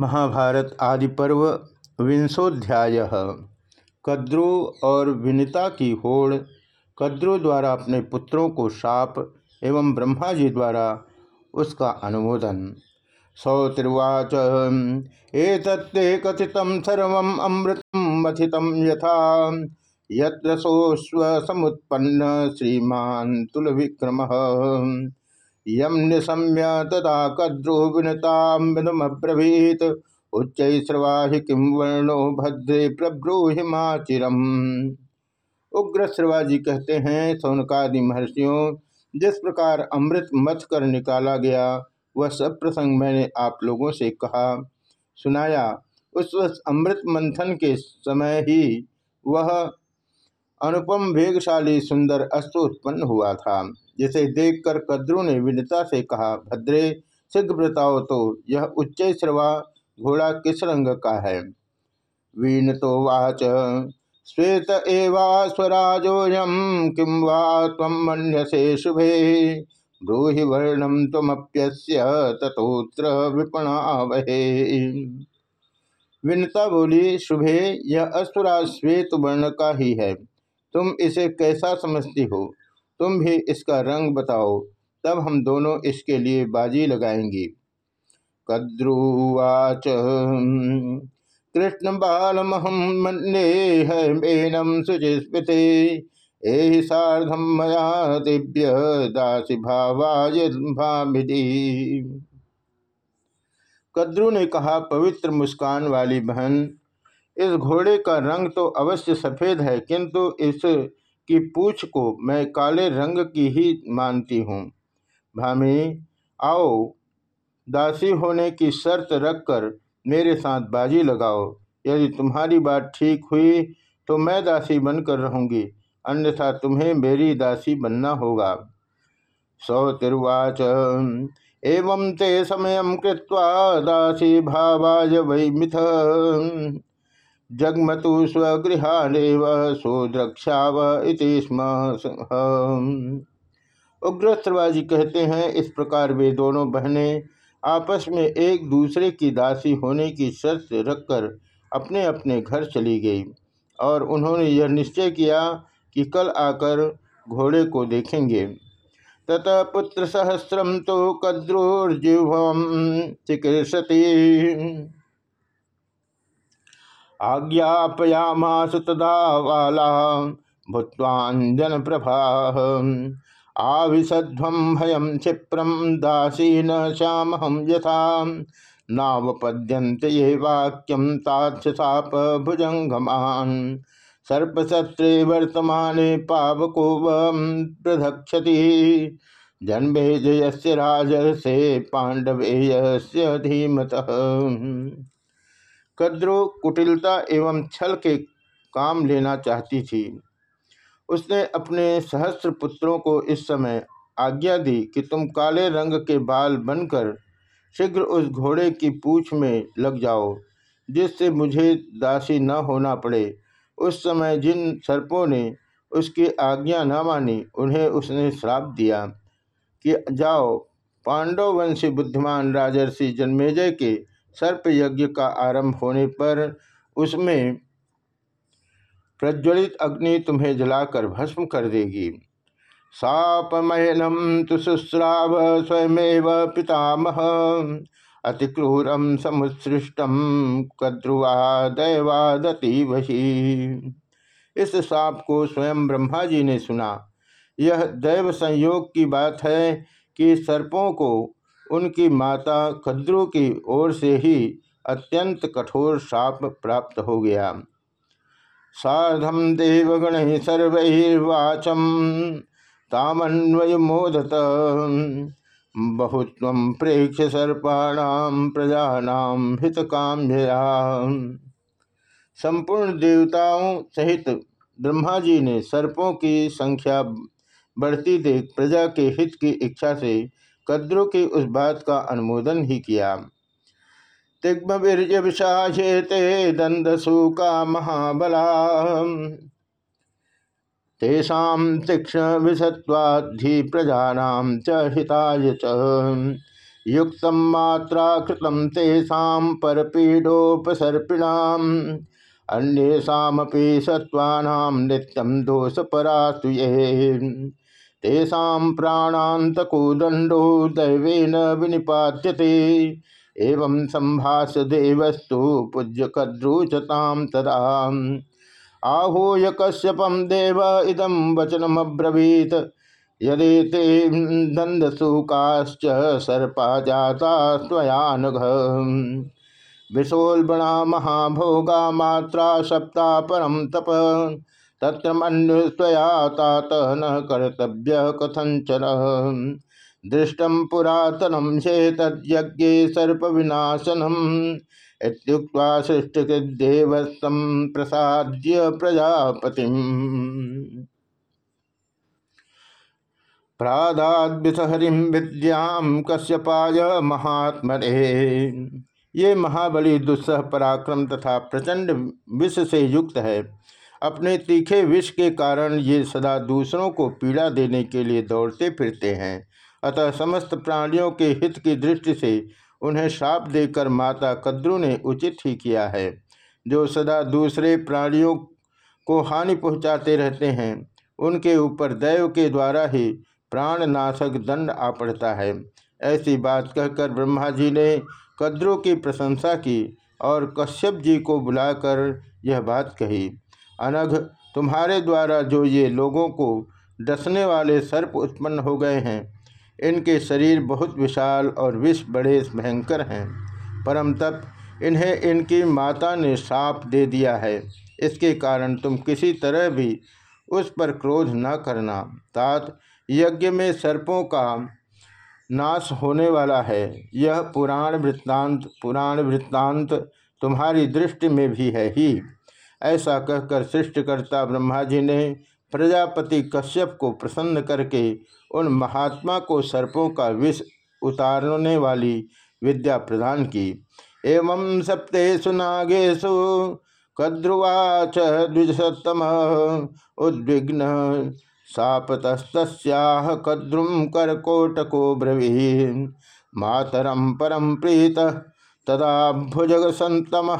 महाभारत आदि पर्व विंशोध्याय। कद्रु और विनिता की होड़ कद्रु द्वारा अपने पुत्रों को शाप एवं ब्रह्मा जी द्वारा उसका अनुमोदन। सौतिर्वाच एतत्ते कथित सर्व अमृत मथित यथा। यत्र सोस्व समुत्पन्न श्रीमान तुल विक्रम यम निशम्य तदा कद्रो विनताब्रवीत उच्च श्रवाहि किं वर्णो भद्रे प्रब्रूहिमाचिरम उग्र श्रवाजी कहते हैं, सोनकादि महर्षियों, जिस प्रकार अमृत मथ कर निकाला गया, वह सब प्रसंग मैंने आप लोगों से कहा। सुनाया, उस अमृत मंथन के समय ही वह अनुपम वेगशाली सुंदर अश्व उत्पन्न हुआ था। जिसे देखकर कद्रु ने विनता से कहा, भद्रे शीघ्र बताओ तो यह उच्च श्रवा घोड़ा किस रंग का है? वीन तो वाच। श्वेत एवा स्वराजोयम किम वा तम शुभे ब्रूहि वर्णम तमप्यस्य तथोत्र विपणावहे विनता बोली, शुभे, यह अस्वराज श्वेत वर्ण का ही है। तुम इसे कैसा समझती हो? तुम भी इसका रंग बताओ, तब हम दोनों इसके लिए बाजी लगाएँगी। कद्रुवाच, कृष्ण बालमहम मन्ये है मेनम सुचिस्मृते एहि साधम मया दिव्य दासी भामिदी कद्रु ने कहा, पवित्र मुस्कान वाली बहन, इस घोड़े का रंग तो अवश्य सफ़ेद है, किंतु इस की पूछ को मैं काले रंग की ही मानती हूँ। भामी आओ, दासी होने की शर्त रखकर मेरे साथ बाजी लगाओ। यदि तुम्हारी बात ठीक हुई तो मैं दासी बनकर रहूँगी, अन्यथा तुम्हें मेरी दासी बनना होगा। सौ सौतिर्वाच एवं ते समय कृत्वा दासी भावाय वै मिथ जगमतु स्वगृहानेव सोद्रक्षाव इति स्म उग्रस्त्रवाजी कहते हैं, इस प्रकार वे दोनों बहनें आपस में एक दूसरे की दासी होने की शर्त रखकर अपने अपने घर चली गई और उन्होंने यह निश्चय किया कि कल आकर घोड़े को देखेंगे। ततः पुत्र सहस्रम तो कद्रोर्जिह्व चिकीर्षति आज्ञापयामास तदा वाला भूत्वाजन प्रभा आविशध्वम भयम क्षिप्रम दासी न श्याम हम यथा। नावपद्यंत ये वाक्यम ताक्षसाप भुजंगमान सर्पसत्रे वर्तमान पावको प्रधक्षति। जन्मे जयस्य राजसे पांडवेयस्य धीमत। कद्रो कुटिलता एवं छल के काम लेना चाहती थी। उसने अपने सहस्त्र पुत्रों को इस समय आज्ञा दी कि तुम काले रंग के बाल बनकर शीघ्र उस घोड़े की पूछ में लग जाओ, जिससे मुझे दासी न होना पड़े। उस समय जिन सर्पों ने उसकी आज्ञा न मानी, उन्हें उसने श्राप दिया कि जाओ, पांडववंशी बुद्धिमान राजर्षि जन्मेजय के सर्प यज्ञ का आरंभ होने पर उसमें प्रज्वलित अग्नि तुम्हें जलाकर भस्म कर देगी। सापमयनम तो शुश्राव स्वयमेव पितामह। अति क्रूरम समुत्सृष्टम कद्रुवा दैवादति वही इस साप को स्वयं ब्रह्मा जी ने सुना। यह दैव संयोग की बात है कि सर्पों को उनकी माता कद्रु की ओर से ही अत्यंत कठोर शाप प्राप्त हो गया। साधम देवगण सर्वैर्वाचम तामन्वय मोदत बहुत्व प्रेक्ष सर्पाणाम प्रजानाम हित काम्यया संपूर्ण देवताओं सहित ब्रह्मा जी ने सर्पों की संख्या बढ़ती देख प्रजा के हित की इच्छा से कद्रु की उस बात का अनुमोदन ही किया। तिग्म विशाचेते दंदसु का महाबला। तेषाम तीक्ष्ण विषत्वाधि प्रजा च हिताय च। युक्त मात्रा कृतम तेषा परपीडोपसर्पिणाम। अन्येषापि सत्वानां नित्यं दोषपरास्तु तेषां प्राणान्तको दण्डो दैवेन विनिपात्यते। एवं संभाष्य देवस्तु पूज्य कद्रुचतां तदा। आहूय कश्यपम देव इदम वचनमब्रवीत। यदि ते दंदसूकाश्च सर्पा जाता स्वयानघ विशोलबणा महाभोगा मात्रा सप्ता परम तप। तत्र तात न कर्तव्य कथंचन दृष्टम पुरातनम शेतज्ञे सर्प विनाशनम इत्युक्त्वा सृष्टिदेवस्तम प्रसाद्य प्रजापति प्रादाद्विषहरिम विद्याम कश्यपाय महात्मरे ये महाबली दुस्सह पराक्रम तथा प्रचंड विष से युक्त है। अपने तीखे विष के कारण ये सदा दूसरों को पीड़ा देने के लिए दौड़ते फिरते हैं। अतः समस्त प्राणियों के हित की दृष्टि से उन्हें श्राप देकर माता कद्रु ने उचित ही किया है, जो सदा दूसरे प्राणियों को हानि पहुंचाते रहते हैं। उनके ऊपर दैव के द्वारा ही प्राणनाशक दंड आ पड़ता है। ऐसी बात कहकर ब्रह्मा जी ने कद्रु की प्रशंसा की और कश्यप जी को बुलाकर यह बात कही। अनघ, तुम्हारे द्वारा जो ये लोगों को डसने वाले सर्प उत्पन्न हो गए हैं, इनके शरीर बहुत विशाल और विष बड़े भयंकर हैं। परम तप, इन्हें इनकी माता ने साप दे दिया है। इसके कारण तुम किसी तरह भी उस पर क्रोध न करना। तात, यज्ञ में सर्पों का नाश होने वाला है। यह पुराण वृत्तांत पुराण वृत्तांत तुम्हारी दृष्टि में भी है ही। ऐसा कहकर सृष्टिकर्ता ब्रह्मा जी ने प्रजापति कश्यप को प्रसन्न करके उन महात्मा को सर्पों का विष उतारने वाली विद्या प्रदान की। एवं सप्तेषु नागेशु कद्रुवाच द्विजसतम उद्विग्न सापतस्तस्याह कद्रुम करकोटको ब्रवीन् मातरम परम प्रीत तदा भुजग संतम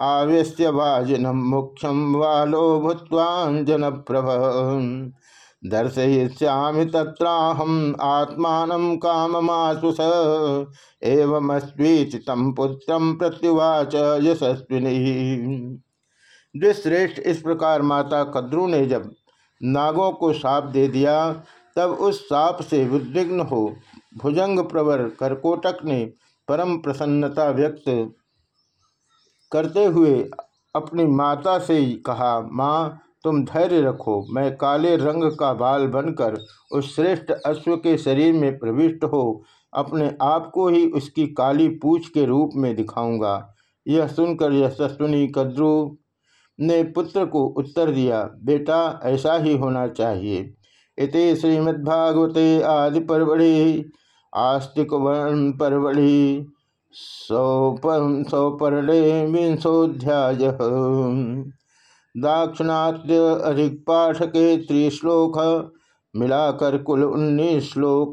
आवेश्य वाजिनम मुख्यम वालो भूत्वांजन प्रभ दर्शयिष्यामि तत्राहम आत्मा काममासु स एवमस्वीति तम पुत्र प्रत्युवाच यशस्विनी। दुश्रेष्ठ इस प्रकार माता कद्रु ने जब नागों को साप दे दिया, तब उस साप से उद्विग्न हो भुजंग प्रवर करकोटक ने परम प्रसन्नता व्यक्त करते हुए अपनी माता से कहा, माँ, तुम धैर्य रखो। मैं काले रंग का बाल बनकर उस श्रेष्ठ अश्व के शरीर में प्रविष्ट हो, अपने आप को ही उसकी काली पूछ के रूप में दिखाऊँगा। यह सुनकर यशस्विनी कद्रु ने पुत्र को उत्तर दिया, बेटा, ऐसा ही होना चाहिए। इति श्रीमद्भागवते आदि परवड़ी। आस्तिक वर्ण परवड़ी सौपर सौपर्णे विंशोध्याय दाक्षिणात्य अधिक पाठ के त्रिश्लोक, मिलाकर कुल उन्नीस श्लोक।